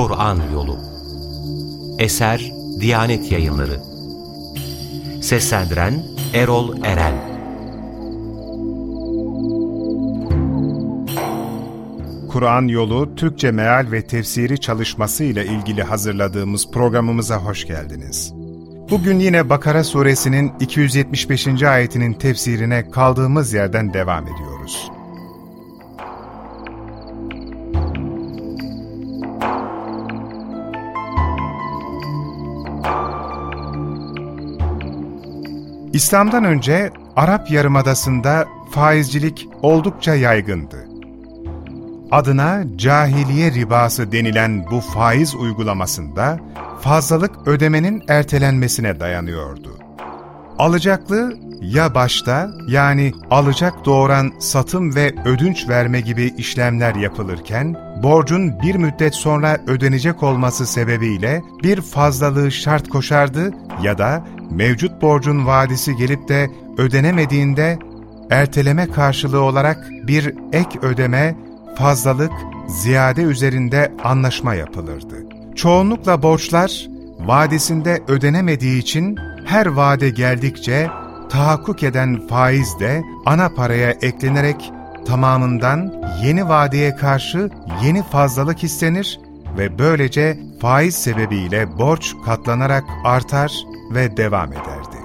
Kur'an Yolu Eser Diyanet Yayınları Seslendiren Erol Eren Kur'an Yolu Türkçe Meal ve Tefsiri çalışması ile ilgili hazırladığımız programımıza hoş geldiniz. Bugün yine Bakara suresinin 275. ayetinin tefsirine kaldığımız yerden devam ediyoruz. İslam'dan önce Arap Yarımadası'nda faizcilik oldukça yaygındı. Adına cahiliye ribası denilen bu faiz uygulamasında fazlalık ödemenin ertelenmesine dayanıyordu. Alacaklı ya başta yani alacak doğuran satım ve ödünç verme gibi işlemler yapılırken, borcun bir müddet sonra ödenecek olması sebebiyle bir fazlalığı şart koşardı ya da mevcut borcun vadisi gelip de ödenemediğinde erteleme karşılığı olarak bir ek ödeme, fazlalık, ziyade üzerinde anlaşma yapılırdı. Çoğunlukla borçlar vadesinde ödenemediği için her vade geldikçe tahakkuk eden faiz de ana paraya eklenerek tamamından yeni vadeye karşı yeni fazlalık istenir ve böylece faiz sebebiyle borç katlanarak artar ve devam ederdi.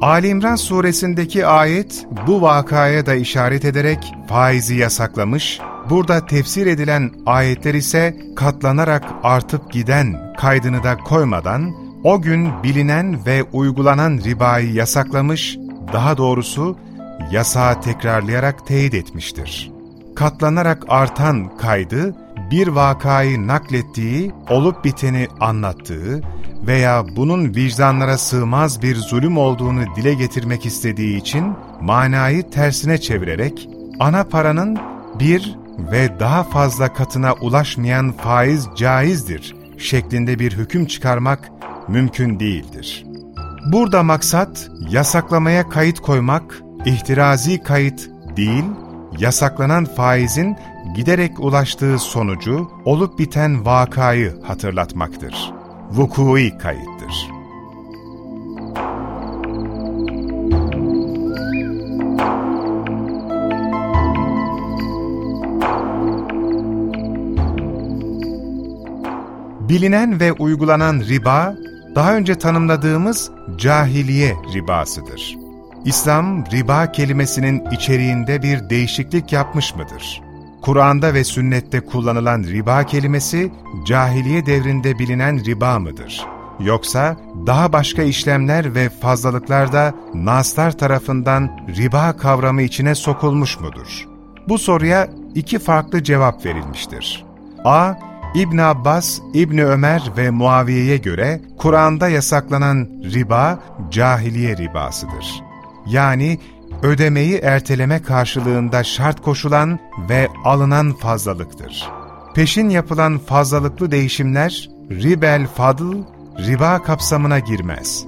Ali İmran suresindeki ayet bu vakaya da işaret ederek faizi yasaklamış, burada tefsir edilen ayetler ise katlanarak artıp giden kaydını da koymadan o gün bilinen ve uygulanan ribayı yasaklamış, daha doğrusu yasağı tekrarlayarak teyit etmiştir. Katlanarak artan kaydı, bir vakayı naklettiği, olup biteni anlattığı veya bunun vicdanlara sığmaz bir zulüm olduğunu dile getirmek istediği için manayı tersine çevirerek, ana paranın bir ve daha fazla katına ulaşmayan faiz caizdir şeklinde bir hüküm çıkarmak mümkün değildir. Burada maksat yasaklamaya kayıt koymak, ihtirazi kayıt değil, yasaklanan faizin giderek ulaştığı sonucu, olup biten vakayı hatırlatmaktır. Vukui kayıttır. Bilinen ve uygulanan riba, daha önce tanımladığımız cahiliye ribasıdır. İslam, riba kelimesinin içeriğinde bir değişiklik yapmış mıdır? Kur'an'da ve sünnette kullanılan riba kelimesi, cahiliye devrinde bilinen riba mıdır? Yoksa daha başka işlemler ve fazlalıklarda naslar tarafından riba kavramı içine sokulmuş mudur? Bu soruya iki farklı cevap verilmiştir. A. İbn Abbas, İbn Ömer ve Muaviye'ye göre Kur'an'da yasaklanan riba cahiliye ribasıdır. Yani ödemeyi erteleme karşılığında şart koşulan ve alınan fazlalıktır. Peşin yapılan fazlalıklı değişimler ribel fadl, riba kapsamına girmez.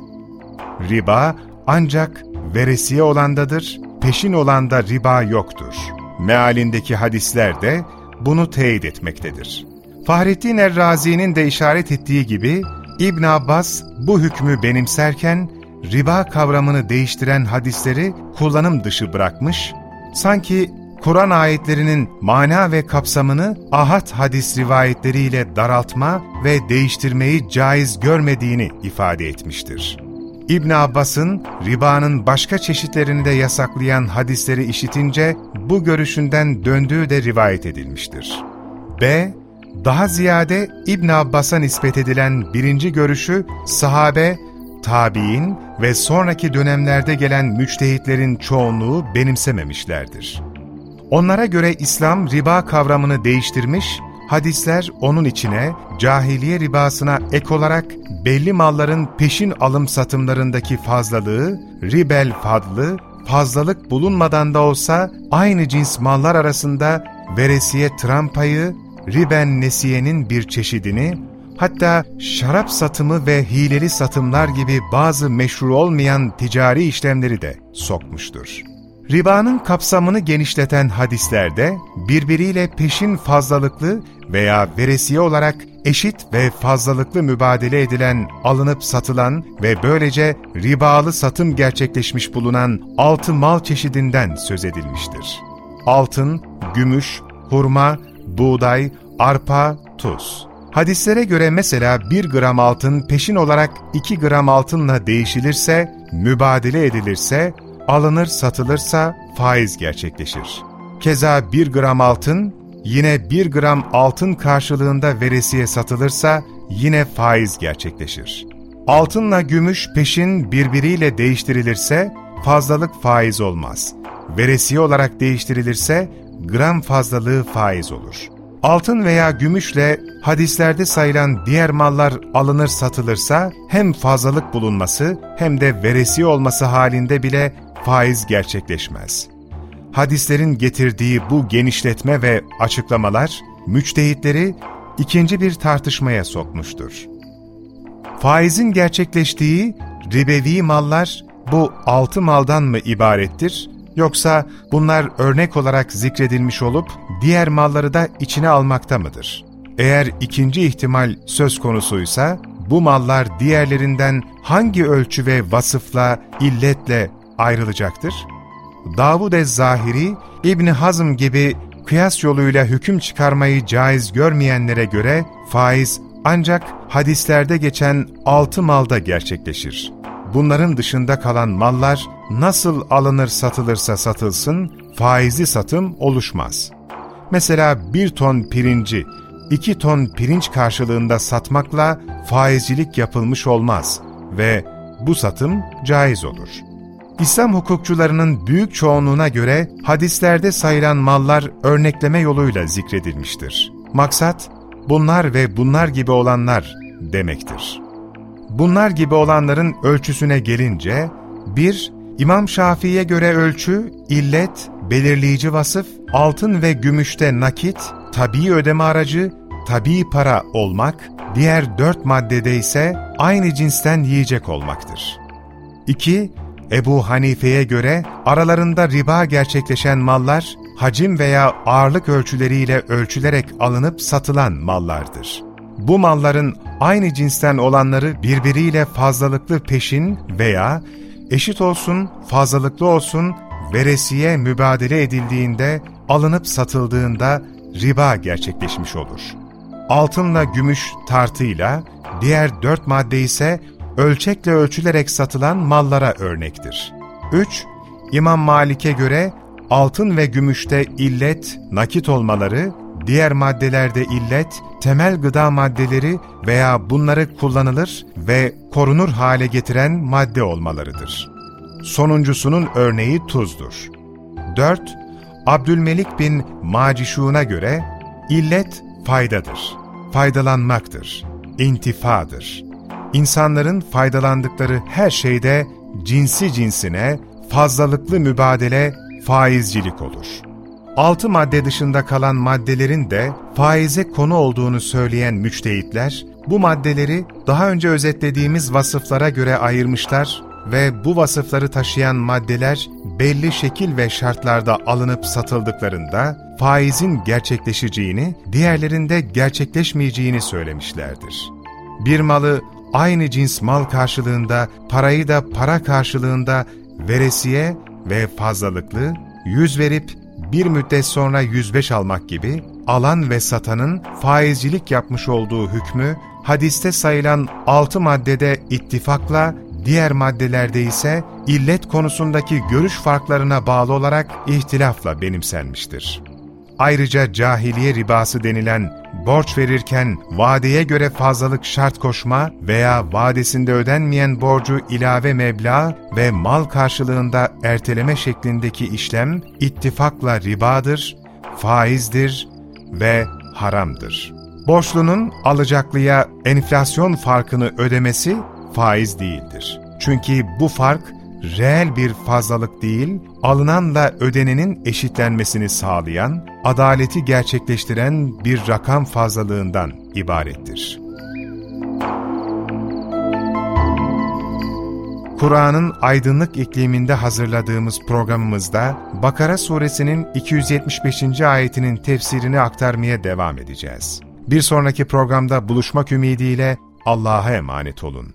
Riba ancak veresiye olandadır, peşin olanda riba yoktur. Mealindeki hadisler de bunu teyit etmektedir. Fahrettin Errazi'nin de işaret ettiği gibi İbn Abbas bu hükmü benimserken riba kavramını değiştiren hadisleri kullanım dışı bırakmış, sanki Kur'an ayetlerinin mana ve kapsamını ahad hadis rivayetleriyle daraltma ve değiştirmeyi caiz görmediğini ifade etmiştir. İbn Abbas'ın ribanın başka çeşitlerini de yasaklayan hadisleri işitince bu görüşünden döndüğü de rivayet edilmiştir. B. Daha ziyade İbn Abbas'a nispet edilen birinci görüşü sahabe, tabi'in ve sonraki dönemlerde gelen müçtehitlerin çoğunluğu benimsememişlerdir. Onlara göre İslam riba kavramını değiştirmiş, hadisler onun içine cahiliye ribasına ek olarak belli malların peşin alım satımlarındaki fazlalığı, ribel fadlı, fazlalık bulunmadan da olsa aynı cins mallar arasında veresiye trampayı, riben nesiyenin bir çeşidini, hatta şarap satımı ve hileli satımlar gibi bazı meşru olmayan ticari işlemleri de sokmuştur. Ribanın kapsamını genişleten hadislerde birbiriyle peşin fazlalıklı veya veresiye olarak eşit ve fazlalıklı mübadele edilen, alınıp satılan ve böylece ribalı satım gerçekleşmiş bulunan altı mal çeşidinden söz edilmiştir. Altın, gümüş, hurma, buğday, arpa, tuz. Hadislere göre mesela 1 gram altın peşin olarak 2 gram altınla değişilirse, mübadele edilirse, alınır satılırsa faiz gerçekleşir. Keza 1 gram altın yine 1 gram altın karşılığında veresiye satılırsa yine faiz gerçekleşir. Altınla gümüş peşin birbiriyle değiştirilirse fazlalık faiz olmaz. Veresiye olarak değiştirilirse gram fazlalığı faiz olur. Altın veya gümüşle hadislerde sayılan diğer mallar alınır satılırsa hem fazlalık bulunması hem de veresiye olması halinde bile faiz gerçekleşmez. Hadislerin getirdiği bu genişletme ve açıklamalar, müçtehitleri ikinci bir tartışmaya sokmuştur. Faizin gerçekleştiği ribevi mallar bu altı maldan mı ibarettir, yoksa bunlar örnek olarak zikredilmiş olup diğer malları da içine almakta mıdır? Eğer ikinci ihtimal söz konusuysa, bu mallar diğerlerinden hangi ölçü ve vasıfla, illetle ayrılacaktır? Davud ez-Zahiri, İbn Hazm gibi kıyas yoluyla hüküm çıkarmayı caiz görmeyenlere göre faiz ancak hadislerde geçen altı malda gerçekleşir. Bunların dışında kalan mallar nasıl alınır satılırsa satılsın, faizli satım oluşmaz. Mesela bir ton pirinci, iki ton pirinç karşılığında satmakla faizcilik yapılmış olmaz ve bu satım caiz olur.'' İslam hukukçularının büyük çoğunluğuna göre hadislerde sayılan mallar örnekleme yoluyla zikredilmiştir. Maksat, bunlar ve bunlar gibi olanlar demektir. Bunlar gibi olanların ölçüsüne gelince, 1- İmam Şafii'ye göre ölçü, illet, belirleyici vasıf, altın ve gümüşte nakit, tabii ödeme aracı, tabii para olmak, diğer dört maddede ise aynı cinsten yiyecek olmaktır. 2- Ebu Hanife'ye göre aralarında riba gerçekleşen mallar, hacim veya ağırlık ölçüleriyle ölçülerek alınıp satılan mallardır. Bu malların aynı cinsten olanları birbiriyle fazlalıklı peşin veya eşit olsun, fazlalıklı olsun, veresiye mübadele edildiğinde, alınıp satıldığında riba gerçekleşmiş olur. Altınla gümüş tartıyla, diğer dört madde ise ölçekle ölçülerek satılan mallara örnektir. 3. İmam Malik'e göre altın ve gümüşte illet, nakit olmaları, diğer maddelerde illet, temel gıda maddeleri veya bunları kullanılır ve korunur hale getiren madde olmalarıdır. Sonuncusunun örneği tuzdur. 4. Abdülmelik bin Macişun'a göre illet faydadır, faydalanmaktır, intifadır insanların faydalandıkları her şeyde cinsi cinsine, fazlalıklı mübadele, faizcilik olur. Altı madde dışında kalan maddelerin de faize konu olduğunu söyleyen müçtehitler, bu maddeleri daha önce özetlediğimiz vasıflara göre ayırmışlar ve bu vasıfları taşıyan maddeler belli şekil ve şartlarda alınıp satıldıklarında faizin gerçekleşeceğini, diğerlerinde gerçekleşmeyeceğini söylemişlerdir. Bir malı aynı cins mal karşılığında, parayı da para karşılığında veresiye ve fazlalıklı, yüz verip bir müddet sonra 105 almak gibi, alan ve satanın faizcilik yapmış olduğu hükmü, hadiste sayılan altı maddede ittifakla, diğer maddelerde ise illet konusundaki görüş farklarına bağlı olarak ihtilafla benimsenmiştir. Ayrıca cahiliye ribası denilen borç verirken vadeye göre fazlalık şart koşma veya vadesinde ödenmeyen borcu ilave meblağ ve mal karşılığında erteleme şeklindeki işlem ittifakla ribadır, faizdir ve haramdır. Borçlunun alacaklıya enflasyon farkını ödemesi faiz değildir. Çünkü bu fark reel bir fazlalık değil, alınanla ödenenin eşitlenmesini sağlayan, adaleti gerçekleştiren bir rakam fazlalığından ibarettir. Kur'an'ın aydınlık ikliminde hazırladığımız programımızda Bakara suresinin 275. ayetinin tefsirini aktarmaya devam edeceğiz. Bir sonraki programda buluşmak ümidiyle Allah'a emanet olun.